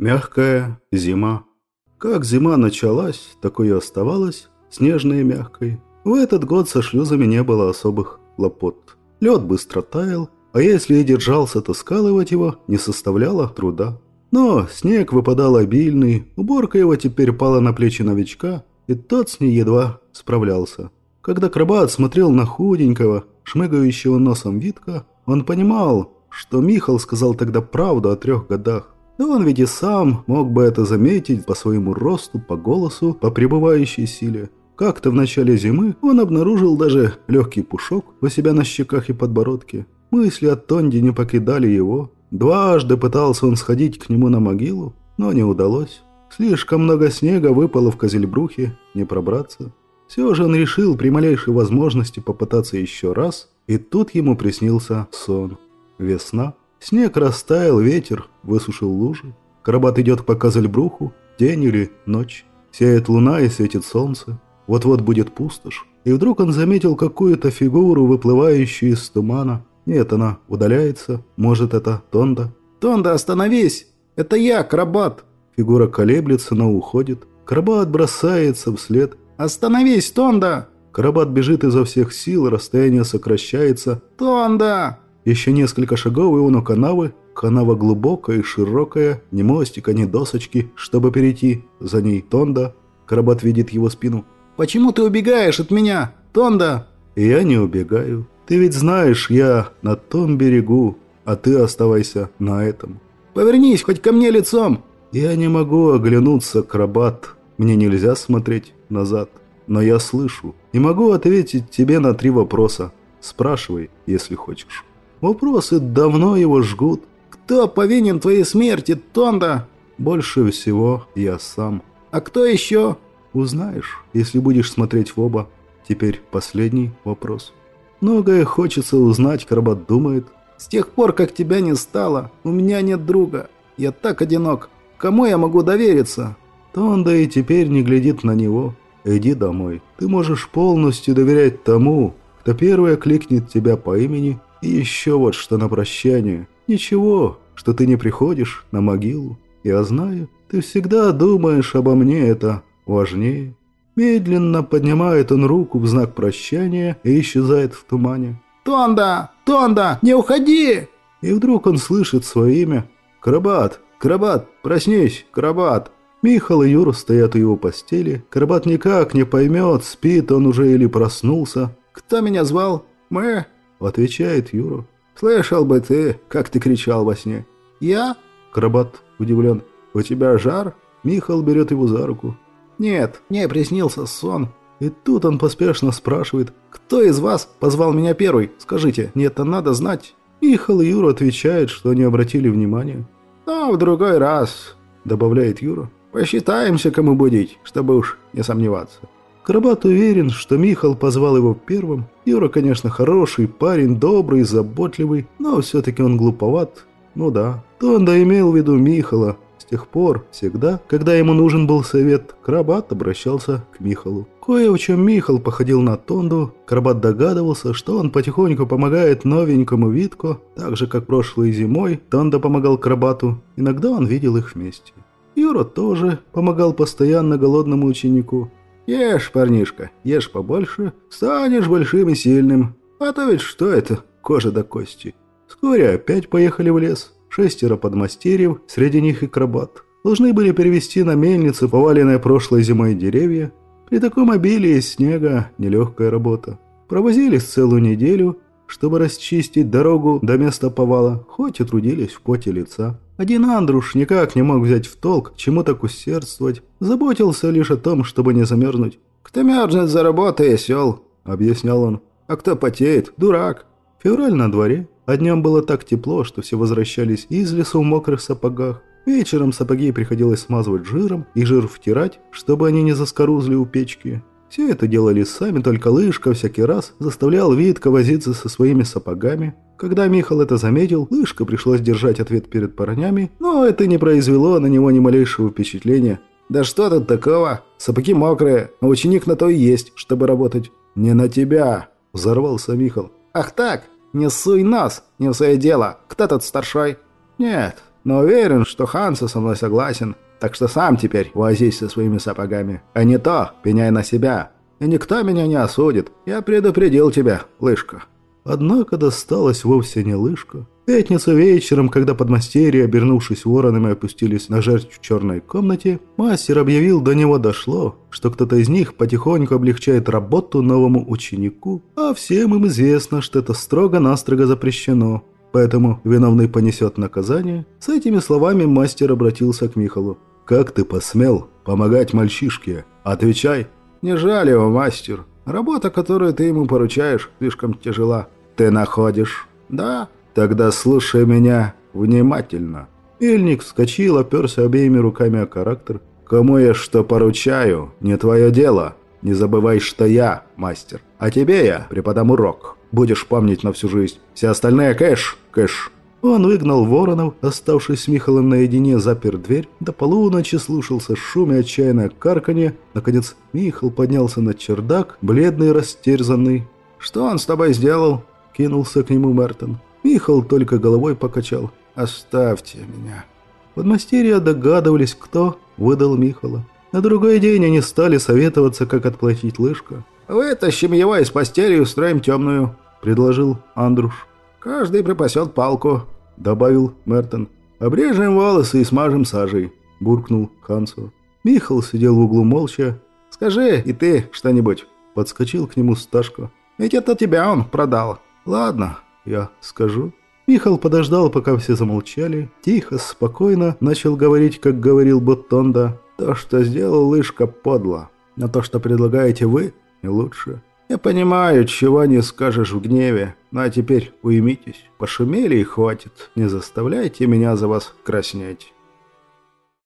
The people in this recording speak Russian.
Мягкая зима. Как зима началась, такой и оставалась, снежной и мягкой. В этот год со шлюзами не было особых хлопот. Лед быстро таял, а если и держался, то скалывать его не составляло труда. Но снег выпадал обильный, уборка его теперь пала на плечи новичка, и тот с ней едва справлялся. Когда Крабат смотрел на худенького, шмыгающего носом Витка, он понимал, что Михал сказал тогда правду о трех годах. Да он ведь и сам мог бы это заметить по своему росту, по голосу, по пребывающей силе. Как-то в начале зимы он обнаружил даже легкий пушок у себя на щеках и подбородке. Мысли о Тонде не покидали его. Дважды пытался он сходить к нему на могилу, но не удалось. Слишком много снега выпало в Козельбрухе, не пробраться. Все же он решил при малейшей возможности попытаться еще раз, и тут ему приснился сон. Весна. Снег растаял, ветер высушил лужи. Карабат идет по Козельбруху, день или ночь. Сеет луна и светит солнце. Вот-вот будет пустошь. И вдруг он заметил какую-то фигуру, выплывающую из тумана. Нет, она удаляется. Может, это Тонда? «Тонда, остановись! Это я, Карабат!» Фигура колеблется, но уходит. Карабат бросается вслед. «Остановись, Тонда!» Карабат бежит изо всех сил, расстояние сокращается. «Тонда!» Еще несколько шагов, и он у канавы. Канава глубокая и широкая, ни мостика, ни досочки, чтобы перейти. За ней Тонда. Карабат видит его спину. «Почему ты убегаешь от меня, Тонда?» «Я не убегаю. Ты ведь знаешь, я на том берегу, а ты оставайся на этом». «Повернись хоть ко мне лицом!» «Я не могу оглянуться, Крабат. Мне нельзя смотреть назад. Но я слышу и могу ответить тебе на три вопроса. Спрашивай, если хочешь». Вопросы давно его жгут. «Кто повинен твоей смерти, Тонда?» «Больше всего я сам». «А кто еще?» «Узнаешь, если будешь смотреть в оба». Теперь последний вопрос. Многое хочется узнать, Карабат думает. «С тех пор, как тебя не стало, у меня нет друга. Я так одинок. Кому я могу довериться?» Тонда и теперь не глядит на него. «Иди домой. Ты можешь полностью доверять тому, кто первый окликнет тебя по имени и еще вот что на прощание. Ничего, что ты не приходишь на могилу. Я знаю, ты всегда думаешь обо мне, это важнее. Медленно поднимает он руку в знак прощания и исчезает в тумане. «Тонда! Тонда! Не уходи!» И вдруг он слышит свое имя. «Карабат! Карабат! Проснись! Карабат!» Михал и Юра стоят у его постели. Карабат никак не поймет, спит он уже или проснулся. «Кто меня звал? Мы?» Отвечает Юра. «Слышал бы ты, как ты кричал во сне». «Я?» Крабат удивлен. «У тебя жар?» Михал берет его за руку. «Нет, мне приснился сон». И тут он поспешно спрашивает. «Кто из вас позвал меня первый? Скажите, мне это надо знать». Михал и Юра отвечают, что не обратили внимания. «А в другой раз», добавляет Юра. «Посчитаемся, кому будить, чтобы уж не сомневаться». Крабат уверен, что Михал позвал его первым. Юра, конечно, хороший парень, добрый, заботливый, но все-таки он глуповат. Ну да, Тонда имел в виду Михала. С тех пор, всегда, когда ему нужен был совет, Крабат обращался к Михалу. Кое в чем Михал походил на Тонду, Крабат догадывался, что он потихоньку помогает новенькому Витко, так же, как прошлой зимой Тонда помогал Крабату, иногда он видел их вместе. Юра тоже помогал постоянно голодному ученику, Ешь, парнишка, ешь побольше, станешь большим и сильным. А то ведь что это, кожа до кости. Вскоре опять поехали в лес. Шестеро подмастерьев, среди них и крабат. Должны были перевести на мельницу поваленные прошлой зимой деревья. При таком обилии снега нелегкая работа. Провозились целую неделю, чтобы расчистить дорогу до места повала, хоть и трудились в поте лица. Один Андруш никак не мог взять в толк, чему так усердствовать, заботился лишь о том, чтобы не замерзнуть. «Кто мерзнет за работой, осел», — объяснял он. «А кто потеет, дурак». Февраль на дворе, а днем было так тепло, что все возвращались из лесу в мокрых сапогах. Вечером сапоги приходилось смазывать жиром и жир втирать, чтобы они не заскорузли у печки. Все это делали сами, только Лышка всякий раз заставлял Витка возиться со своими сапогами. Когда Михал это заметил, Лышка пришлось держать ответ перед парнями, но это не произвело на него ни малейшего впечатления. «Да что тут такого? Сапоги мокрые, а ученик на то и есть, чтобы работать». «Не на тебя!» – взорвался Михал. «Ах так? Не суй нос, не в свое дело. Кто тут старшой?» «Нет, но уверен, что Ханса со мной согласен. Так что сам теперь возись со своими сапогами. А не то, пеняй на себя. И никто меня не осудит. Я предупредил тебя, лыжка». Однако досталось вовсе не лыжка. Пятницу вечером, когда подмастерья, обернувшись воронами, опустились на жертв в черной комнате, мастер объявил, до него дошло, что кто-то из них потихоньку облегчает работу новому ученику, а всем им известно, что это строго-настрого запрещено. Поэтому виновный понесет наказание. С этими словами мастер обратился к Михалу. «Как ты посмел помогать мальчишке? Отвечай!» «Не жаль его, мастер. Работа, которую ты ему поручаешь, слишком тяжела. Ты находишь?» «Да». «Тогда слушай меня внимательно». Ильник вскочил, оперся обеими руками о характер. «Кому я что поручаю, не твое дело. Не забывай, что я мастер. А тебе я преподам урок. Будешь помнить на всю жизнь. Все остальные кэш, кэш». Он выгнал воронов, оставшись с Михалом наедине, запер дверь. До полуночи слушался шум и отчаянное карканье. Наконец Михал поднялся на чердак, бледный растерзанный. «Что он с тобой сделал?» – кинулся к нему Мертон. Михал только головой покачал. «Оставьте меня». Подмастерья догадывались, кто выдал Михала. На другой день они стали советоваться, как отплатить лыжка. «Вытащим его из постели и устроим темную», – предложил Андруш. «Каждый припасет палку», — добавил Мертон. «Обрежем волосы и смажем сажей», — буркнул Хансу. Михал сидел в углу молча. «Скажи, и ты что-нибудь?» — подскочил к нему Сташко. «Ведь это тебя он продал». «Ладно, я скажу». Михал подождал, пока все замолчали. Тихо, спокойно начал говорить, как говорил Боттонда. «То, что сделал Лышка, подло. Но то, что предлагаете вы, не лучше. Я понимаю, чего не скажешь в гневе. Ну а теперь уймитесь. Пошумели и хватит. Не заставляйте меня за вас краснеть.